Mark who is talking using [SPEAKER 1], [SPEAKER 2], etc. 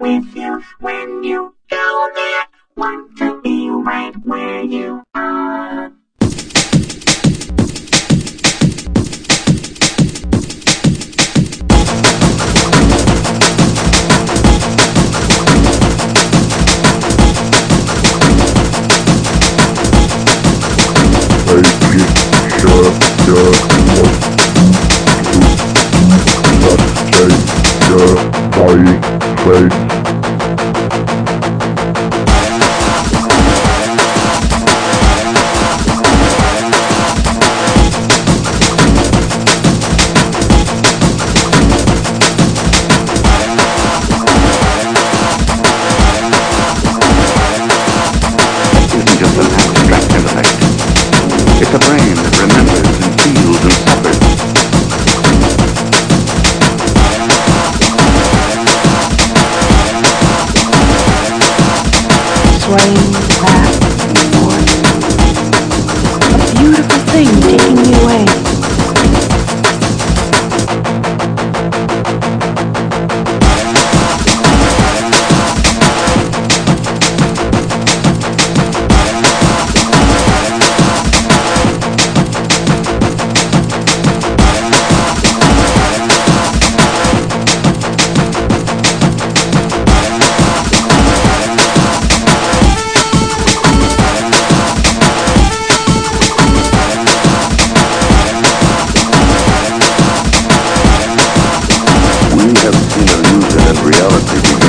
[SPEAKER 1] with you when you go there. Want to be right where you are.
[SPEAKER 2] Face.
[SPEAKER 3] It's a brain that remembers and feels and suffers.
[SPEAKER 1] Swaying back and forth. A beautiful thing taking me away.
[SPEAKER 3] we have seen illusion and reality.